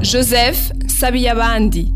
joseph sabiye abandi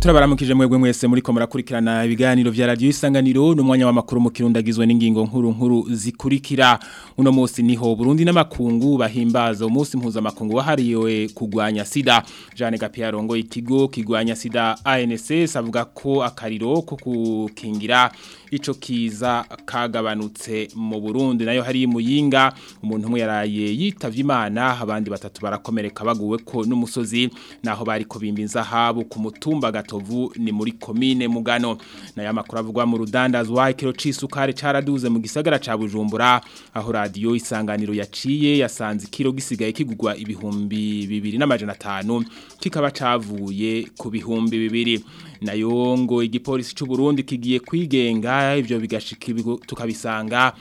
turabaramukije mwebwe mwese muri ko murakurikirana ibiganiro vya radio isanganiro n'umwanya w'amakuru mu kirundagizwe n'ingingo nkuru nkuru zikurikira uno munsi niho Burundi n'amakungu bahimbaza umunsi mpuza makungu wahariwe kugwanya sida Jeanne Gapiarongo ikigo kigwanya sida ANSS avuga ko akariro ko kukingira ico kiza kagabanutse mu Burundi nayo hari muyinga umuntu umwe yaraye yitavye Imana abandi batatu barakomereka baguwe ko n'umusozi naho bari ko bimbinza habo ku mutumba gatovu ni muri commune Mugano nayo amakuru avugwa mu rudandazwa ikiro cisukare caraduze mu gisagara ca Bujumbura aho radio isanganiro yaciye yasanze ikiro gisigaye kigugwa ibihumbi 2500 kikaba cavuye ku bihumbi bibiri nayongo igipolisi cy'u Burundi kigiye kwigenga ibyo bigashika tukabisanga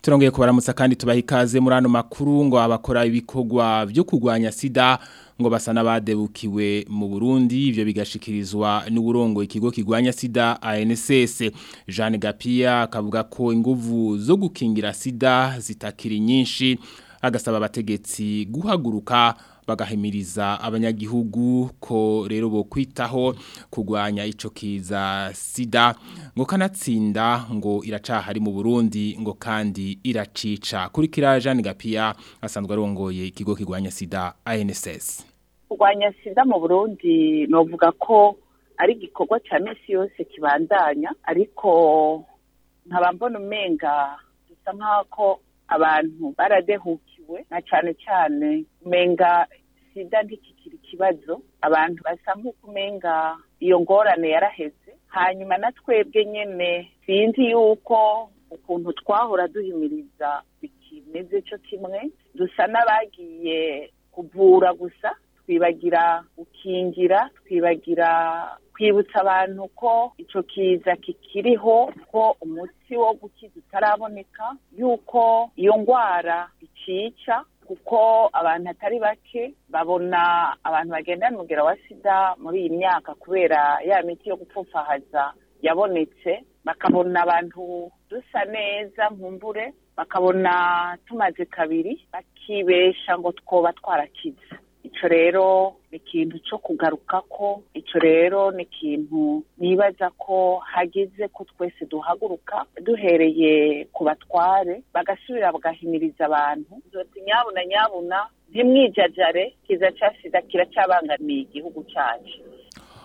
turongeye kubaramutsa kandi tubaha ikaze muri ano makuru ngo abakora ibikorwa byo kugwanya sida ngo basa n'abadebukiwe mu Burundi ibyo bigashikirizwa n'uburongo ikigo kigwanya sida ANSS Jean Gapia akavuga ko inguvu zo gukingira sida zitakiri nyinshi agasaba abategetsi guhaguruka bagahimiriza abanyagihugu ko rero bo kwitaho kugwanya ico kiza sida ngo kanatsinda ngo iracahari mu Burundi ngo kandi iracica kurikira Jean Gapia asanzwe arongoye ikigo kigwanya sida ANSS kugwanya sida mu Burundi novuga ko ari igikorwa cha minsi yose kibandanya ariko nkaba mbona umenga dusa nk'ako abantu baradehuka bibasiwe na cyane cyane umenga sida ntikikiri ikibazo abantu basa nk'ukumenga iyo ngorane yaraheze hanyuma na twebwe nyine sinzi yuko ukuntu twahora duhimiriza ikimeze cyo kimwe dusa n'abagiye kuvura gusa twibagira gukingira twibagira kwibutsa abantu ko icyo kiza kikiriho ko umuti wo gukiza utaraboneka yuko iyo ndwara cyica kuko abantu atari bake babona abantu bagendana umugero wa sida muri iyi myaka kubera ya miti yo gupfufahaza yabonetse bakabona abantu dusa neza nkumbure bakabona tumaze kabiri bakibesha ngo twoba twarakize icyo rero ni ikintu cyo kugaruka ko icyo rero ni ikintu nibaza ko hagize ko twese duhaguruka duhereye ku batware bagasubira bagahimiriza abantu nyabuna nyabuna ntimwijajare kiza cya sida kiracyabangamiye igihugu cyacu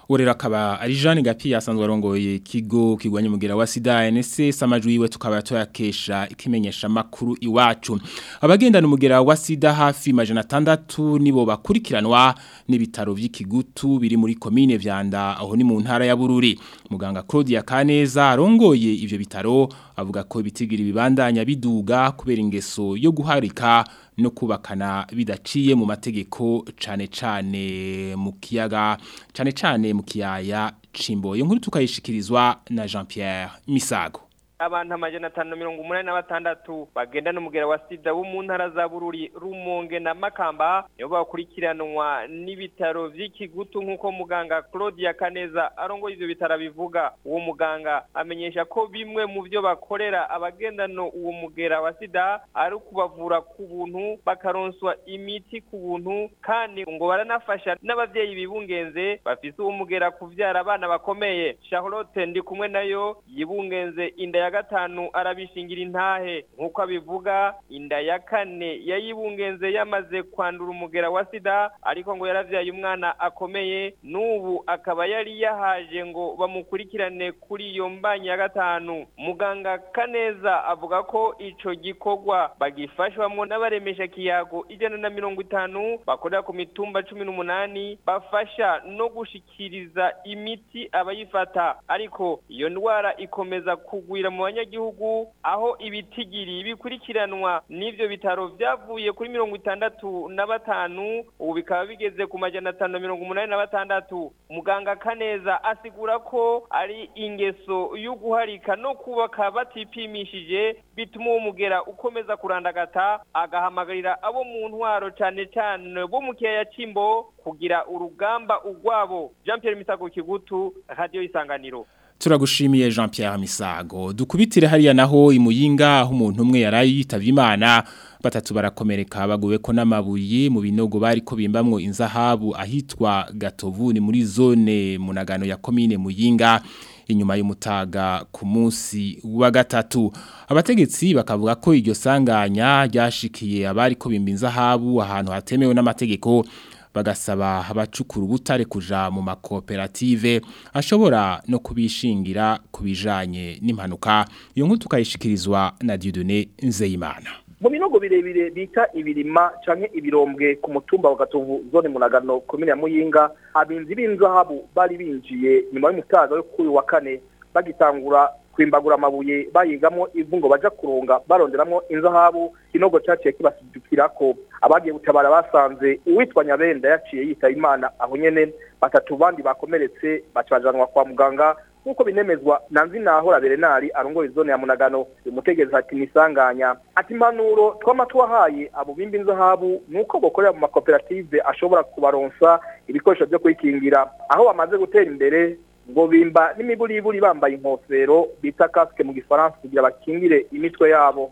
urera akaba ari Jean Gapi yasanzwe arongoye ikigo kigwanya umugera wa SIDA NSS amajwi yiwe tukaba tuyakesha ikimenyesha makuru iwacu abagendana umugera wa SIDA hafi majana 6 nibo bakurikiranwa n'ibitaro by'ikigutu biri muri commune vyanda aho ni mu ntara ya Bururi muganga Claudia Kaneza arongoye ivyo bitaro avuga ko ibitigira bibandanya biduga kubera ingeso yo guharika no kubakana bidaciye mu mategeko cyane cyane mu kiyaga cyane cyane mu kiyaya cimbo iyo nkuru tukayishikirizwa na Jean Pierre Misago abantu amajana atanu mirongo umunani na batandatu bagendana umugera wa sida wo mu ntara za bururi rumonge na makamba nibo bakurikiranwa n'ibitaro by'ikigutu nk'uko muganga claudia kaneza arongoye ibyo bitaro bivuga uwo muganga amenyesha ko bimwe mu byo bakorera abagendano uwo mugera wa sida ari ukubavura ku buntu bakaronswa imiti ku buntu kandi ngo baranafasha n'ababyeyi bibungenze bafise uwo mugera kubyara abana bakomeye charlotte ndi kumwe nayo yibungenze inda ya gatanu arabishingira intahe nk'uko abivuga inda ya kane yayibungenze yamaze kwandura umugera wa sida ariko ngo yaravyaye umwana akomeye n'ubu akaba yari yahaje ngo bamukurikirane kuri iyo mbanyi ya gatanu muganga kaneza avuga ko icyo gikorwa bagifashwamwo n'abaremesha kiyago ijana na mirongo itanu bakorera ku mitumba cumi n'umunani bafasha no gushikiriza imiti abayifata ariko iyo ndwara ikomeza kugwira mu mu banyagihugu aho ibitigiri bikurikiranwa n'ibyo bitaro byavuye kuri mirongo itandatu na batanu ubu bikaba bigeze ku majyana atanu na mirongo umunani na batandatu muganga kaneza asigura ko ari ingeso yo guharika no kubaka batipimishije bituma uwo mugera ukomeza kurandagata agahamagarira abo mu ntwaro cyane cyane bo mu kiyaya cy'imbo kugira urugamba urwabo jean pierre misago kigutu radiyo isanganiro turagushimiye jean Pierre misago dukubitire hariya naho imuyinga aho umuntu umwe yari yitabye imana batatu barakomereka baguwe ko n'amabuye mu binogo bari ko bimbamwo inzahabu ahitwa gatovu ni muri zone munagano ya komine muyinga inyuma y'umutaga ku munsi wa gatatu abategetsi bakavuga ko iryo sanganya ryashikiye abari ko bimba inzahabu ahantu hatemewe n'amategeko bagasaba abacukura ubutare kuja mu makoperative ashobora no kubishingira kubijanye n'impanuka iyo nkuru tukayishikirizwa na Dieudonné Nzeyimana mu binogo birebire bita ibirima canke ibirombwe ku mutumba wa Gatovu zone munagano komine ya Muyinga abinzi b'inzahabu bari binjiye nyuma y'umutaga yo kuri wa kane bagitangura kwimbagura amabuye bayigamo ivu ngo baja kuronga baronderamwo inzahabu kinogo caciye kibasijukirako abagiye gutabara basanze uwitwa nyabenda yaciye yita imana aho nyene batatu bandi bakomeretse baca bajanwa kwa muganga nk'uko binemezwa na nzinahora berenari arongoye zone ya munagano umutegereza ati nisanganya ati impanuro twama tuwahaye abo bimba inzahabu ni uko bokorera mu makoperative ashobora kubaronsa ibikoresho vyo kwikingira aho bamaze gutera imbere ngo bimba n'imiburiburi bambaye inkofero bita kasike mu gifaransa kugira bakingire imitwe yabo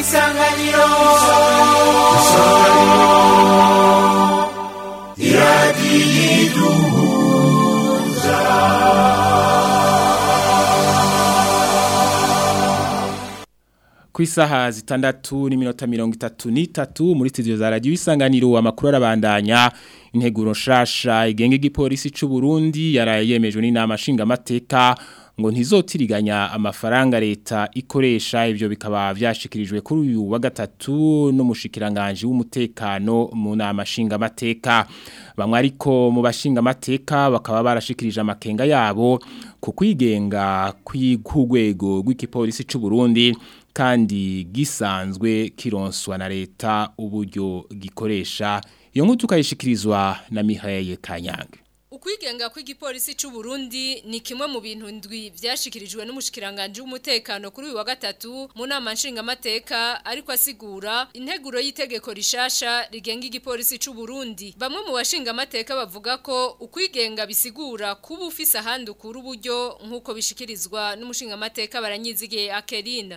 isanganiro yadiduhuza ku isaha zitandatu n'iminota mirongo itatu n'itatu muri studio za radiyo isanganiro amakuru arabandanya integuro nshasha igenge igipolisi cy'u Burundi yaraye yemejwe n'inama nshingamateka ngo ntizotiriganya amafaranga leta ikoresha ibyo bikaba byashikirijwe kuri uyu wa gatatu n'umushikiranganji w'umutekano mu nama nshingamateka bamwe ariko mu bashingamateka bakaba barashikirije amakenga yabo ku kwigenga kw'urwego rw’ikipolisi cy'u Burundi kandi gisanzwe kironswa na leta uburyo gikoresha iyo nkuru tukayishikirizwa na mihaye kanyange ukwigenga kw'igipolisi cy'u Burundi ni kimwe mu bintu ndwi byashikirijwe n'umushikiranganje w'umutekano kuri uyu wa gatatu mu nama nshingamateka ariko asigura integuro y'itegeko rishasha rigenga igipolisi cy'u Burundi bamwe mu bashingamateka bavuga ko ukwigenga bisigura kuba ufise ahandi ukura uburyo nk'uko bishikirizwa n'umushingamateka baranyizigiye akerina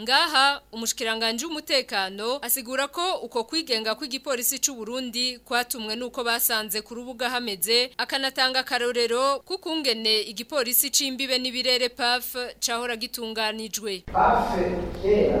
ngaha umushikiranganje w'umutekano asigura ko uko kwigenga kw'igipolisi cy'u Burundi kwatumwe nuko basanze ku rubuga hameze akanatanga akarorero kukungene igipolisi c'imbibe n'ibirere PAF cahora gitunganijwe PAF kera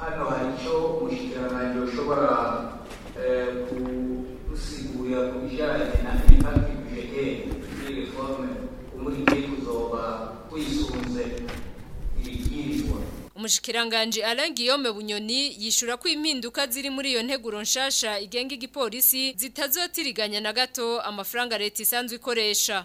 hano hari icyo umushyikiranganje ushobora gusigurira eh, ku bijyanye na impakiti bije ye muri igihe kuzoba wisunze umushikiranganje Alain Guillaume Bunyoni yishura ko impinduka ziri muri iyo nteguro nshasha igenga igipolisi zitazotiriganya na gato amafaranga leta isanzwe ikoresha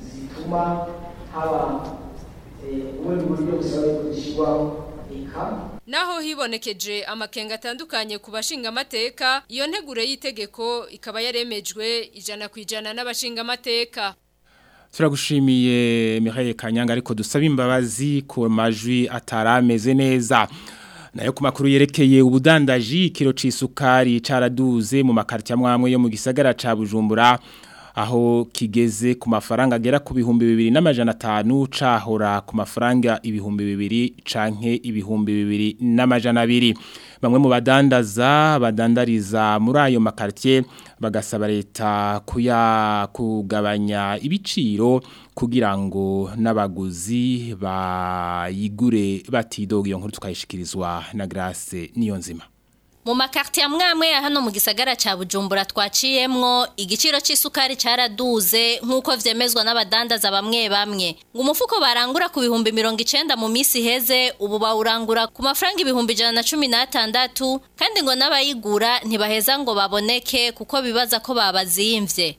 zituma haba ubundi buryo busaba yuko dushyirwaho Naho hibonekeje amakenga atandukanye ku bashinga amateka iyo ntegure y'itegeko ikaba yaremejwe ijana ku ijana n'abashinga amateka turagushimiye Mihaye Kanyanga ariko dusaba imbabazi ku majwi atarameze neza nayo ku makuru yerekeye ubudandaji ikiro cy'isukari caraduze mu makarita amwe yo mu gisagara ca Bujumbura aho kigeze ku mafaranga agera ku bihumbi bibiri n'amajana atanu cahora ku mafaranga ibihumbi bibiri canke ibihumbi bibiri n'amajana abiri bamwe mu badandaza badandariza muri ayo makaritiye bagasaba leta kugabanya ibiciro kugira ngo n'abaguzi bayigure batidoga iyo nkuru tukayishikirizwa na Grace niyo nzima mu makarti amwe ya hano mu gisagara cya bujumbura twaciyemmo igiciro cy'isukari cyaraduze nk'uko vyemezwa n'abadandaza bamwe bamwe ngo umufuko barangura ku bihumbi mirongo icenda mu misi heze ubu bawurangura ku mafaranga ibihumbi ijana cumi n'atandatu kandi ngo n'abayigura ntibaheza ngo baboneke kuko bibaza ko babazimvye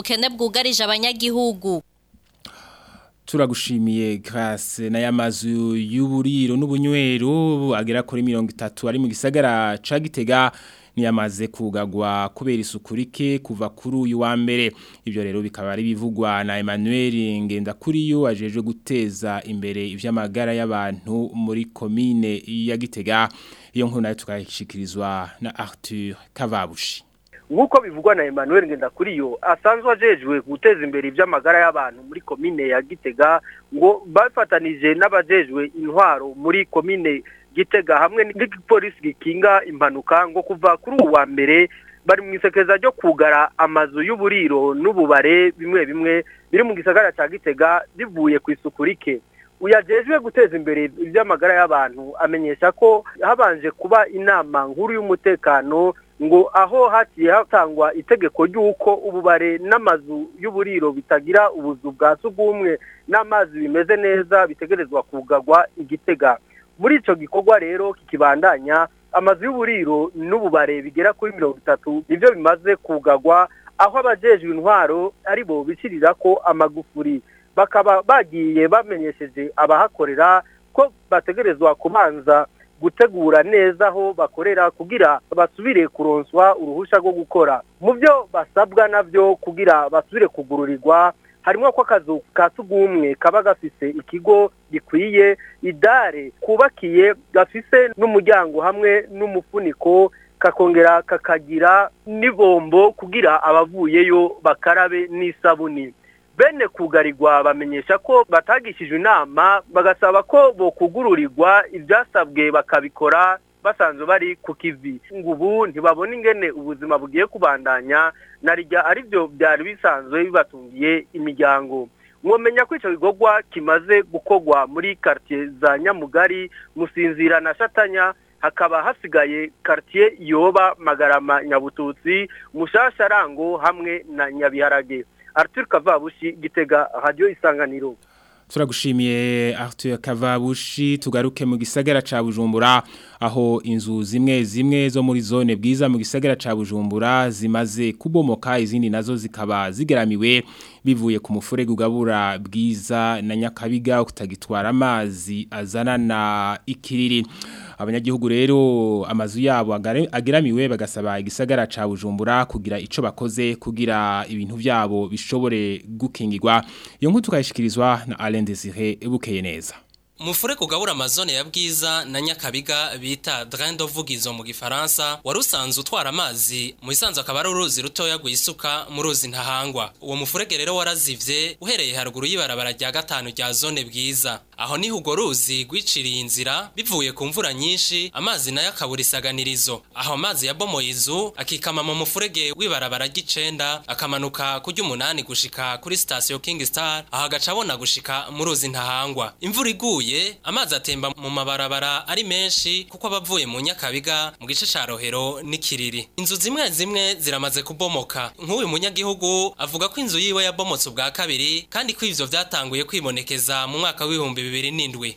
ubukene bwugarije abanyagihugu turagushimiye grâce na yamazu y'uburiro n'ubunywero agera kuri 30 ari mu gisagara ca Gitega niyamaze kugagwa kubera isuku rike kuva kuri uyu wa mbere ibyo rero bikaba ari bivugwa na Emmanuel ngenda kuri yo ajeje guteza imbere ivy'amagara y'abantu muri commune ya Gitega iyo nkuru nayo tukayishikirizwa na Arthur Kavabushi nk'uko bivugwa na Emmanuel Ngendakuriyo asanzwe ajejwe guteza imbere iby'amagara y'abantu muri komine ya Gitega ngo bafatanije n'abajejwe intwaro muri komine Gitega hamwe n'igipolisi gikinga impanuka ngo kuva kuri ubu wa mbere bari mu isekeza ryo kugara amazu y'uburiro n'ububare bimwe bimwe biri mu gisagara cya Gitega bivuye ku isuku rike uyajejwe guteza imbere iby'amagara y'abantu amenyesha ko habanje kuba inama nkuru y'umutekano ngo aho hagiye hatangwa itegeko ry'uko ububare n'amazu y'uburiro bitagira ubuzu bwa sugumwe n'amazi bimeze neza bitegerezwa kugagwa igitega muri icyo gikorwa rero kikibandanya amazu y'uburiro n'ububare bigera kuri mirongo itatu nibyo bimaze kugagwa aho abajejwe intwaro aribo bo bishyirira ko amagufuri bakaba bagiye bamenyesheje abahakorera ko bategerezwa kubanza gutegura neza aho bakorera kugira basubire kuronswa uruhushya rwo gukora mu byo basabwa nabyo kugira basubire kugururirwa harimo ko akazu ka tugumwe kaba gafise ikigo gikwiye idare kubakiye gafise n'umuryango hamwe n'umufuniko kakongera kakagira n'ibombo kugira abavuyeyo bakarabe n'isabuni bene kugarirwa bamenyesha ko batagishije inama bagasaba ko bokugururirwa ibyasabwe bakabikora basanzwe bari ku kivi ubu ntibabona ingene ubuzima bugiye kubandanya na rya ari byo byari bisanzwe bibatungiye imiryango mwomenya ko icyo gikorwa kimaze gukorwa muri karitsiye za nyamugari musinzira na shatanya hakaba hasigaye karitsiye yoba magarama nyabututsi mushasharango hamwe na nyabiharage Arthur Kavabushi gitega radio isanganiro turagushimiye Arthur Kavabushi tugaruke mu gisagara ca Bujumbura aho inzu zimwe zimwe zo muri zone bwiza mu gisagara ca Bujumbura zimaze kubomoka izindi nazo zikaba zigeramiwe bivuye ku mufurego ugabura bwiza na nyakabiga kutagitwara amazi azana na ikiriri abanyagihugu rero amazu yabo ageramiwe bagasaba igisagara ca Bujumbura kugira ico bakoze kugira ibintu byabo bishobore gukingirwa iyo nkuru tukayishikirizwa na Alain Desire bukeye neza Mufure gabura amazone ya bwiza na nyakabiga bita drain d'ovugizo mu gifaransa wari usanzwe utwara amazi mu isanzu akaba ari uruzi rutoya rwisuka mu ruzi ntahangwa uwo mufurege rero warazivye uhereye haruguru yibara barajya gatanu rya zone bwiza aho niho urwo ruzi rwiciriye inzira bivuye ku mvura nyinshi amazi nayo akabura isaganirizo aho amazi yabomoye izu akikama mu mufurege w'ibarabara ry'icenda akamanuka ku ry'umunani gushika kuri sitasiyo kingi sitari aho agaca abona gushika mu ruzi ntahangwa imvura iguye amazi atemba mu mabarabara ari menshi kuko abavuye mu nyakabiga mu gice ca rohero n'ikiriri inzu zimwe zimwe ziramaze kubomoka nk'uyu munyagihugu avuga ko inzu yiwe yabomotse ubwa kabiri kandi ko ivyo vyatanguye kwibonekeza mu mwaka w'ibihumbi bibiri n'indwi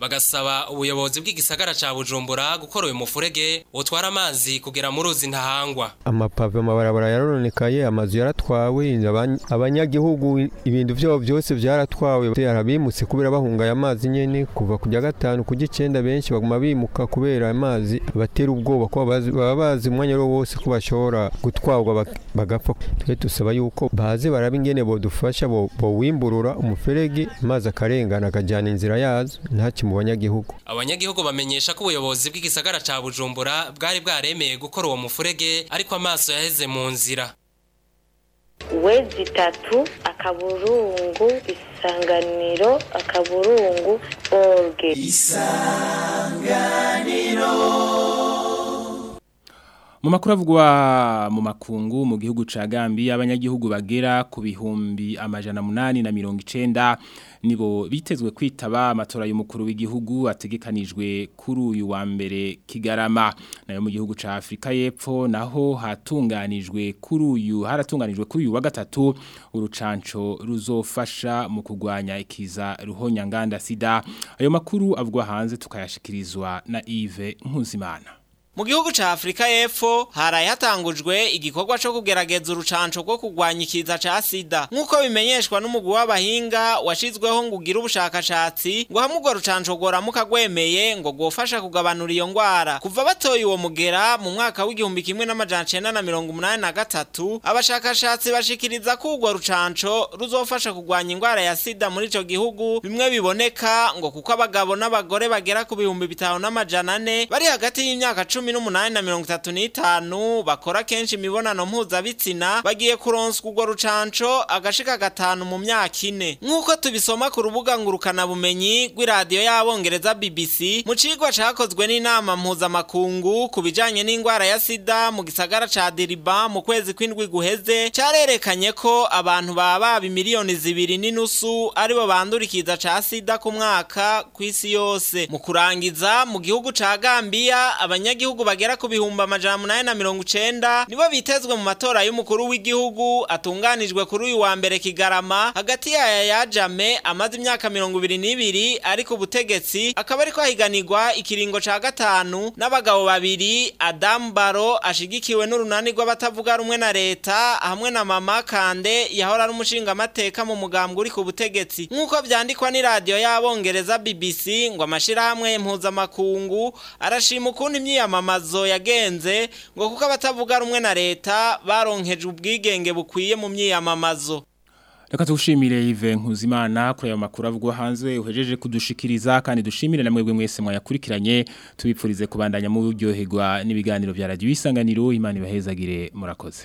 bagasaba ubuyobozi bw'igisagara cya bujumbura gukora uyu mufurege utwara amazi kugera mu ruzi ntahangwa amapave amabarabara yarononekaye amazu yaratwawe abanyagihugu ibintu byabo byose byaratwawe harabimutse kubera bahungaye amazi nyene kuva ku bya gatanu ku gicenda benshi baguma bimuka kubera aya mazi batera ubwoba ko baba bazi umwanya wose wose ko bashobora gutwarwa bagapfa twe dusaba yuko baze baraba ingene bodufasha bowimburura umuferege maze akarengana akajyana inzira yazo ntacyo mu banyagihugu abanyagihugu bamenyesha ko ubuyobozi bw'igisagara cya bujumbura bwari bwaremeye gukora uwo mufurege ariko amaso yaheze mu nzira wezi itatu akaburungu isanganiro akaburungu orge isanganiro mu makuru avugwa mu makungu mu gihugu ca Gambia abanyagihugu bagera ku bihumbi amajana munani na mirongo icenda nibo bitezwe kwitaba amatora y'umukuru w'igihugu ategekanijwe kuri uyu wa mbere Kigarama nayo mu gihugu ca Afrika y'Epfo naho hatunganijwe kuri uyu haratunganijwe kuri uyu wa gatatu urucanco ruzofasha mu kugwanya ikiza Ruho Nyanganda sida ayo makuru avugwa hanze tukayashikirizwa na Yves Nkuzimana mu gihugu ca Afrika y'Epfo haraye hatangujwe igikorwa co kugerageza urucanco rwo kugwanya ikiza ca sida nk'uko bimenyeshwa n'umugwi w'abahinga washizweho ngo ugire ubushakashatsi ngo hamwe urwo rucanco rworamuka rwemeye ngo rwofasha kugabanura iyo ngwara kuva batoye uwo mugera mu mwaka w'igihumbi kimwe n'amajana cenda na mirongo umunani na gatatu abashakashatsi bashikiriza ko urwo rucanco ruzofasha kugwanya ingwara ya sida muri ico gihugu bimwe biboneka ngo kuko abagabo n'abagore bagera ku bihumbi bitanu n'amajana ane bari hagati y'imyaka cumi cumi n'umunani na mirongo itatu n'itanu bakora kenshi imibonano mpuzabitsina bagiye kuronswa urwo rucanco agashika gatanu mu myaka ine nk'uko tubisoma ku rubuga ngurukanabumenyi rw'iradiyo y'abongereza bbc mu cigwa cakozwe n'inama mpuzamakungu ku bijanye n'indwara ya sida mu gisagara ca diriba mu kwezi kw'indwi guheze carerekanye ko abantu baba baba miliyoni zibiri n'inusu aribo bandurikiza ca sida ku mwaka kw'isi yose mu kurangiza mu gihugu ca gambiya abanyagihugu b'igihugu bagera ku bihumbi amajana munani na mirongo icyenda nibo bitezwe mu matora y'umukuru w'igihugu atunganijwe kuri uyu wa mbere Kigarama hagati ya yaya yajame amaze imyaka mirongo ibiri n'ibiri ari ku butegetsi akaba ari ahiganirwa ikiringo ca gatanu n'abagabo babiri Adamu Baro ashigikiwe n'urunani rw'abatavuga rumwe na leta hamwe na mama Kande yahora ari umushingamateka mu mugambwe uri ku butegetsi nk'uko byandikwa ni n'iradiyo y'abongereza BBC ngo amashyirahamwe mpuzamakungu arashima ukuntu imyiyamamaza amamamazo yagenze ngo kuko abatavuga rumwe na leta baronkeje ubwigenge bukwiye mu myiyamamazo reka tuwushimire yive nkuzimana kuri ayo makuru avugwa hanze uhejeje kudushikiriza kandi dushimire na mwebwe mwese mwayakurikiranye tubipfurize kubandanya mu byohegwa n'ibiganiro bya radiyo isanganiro imana ibahezagire murakoze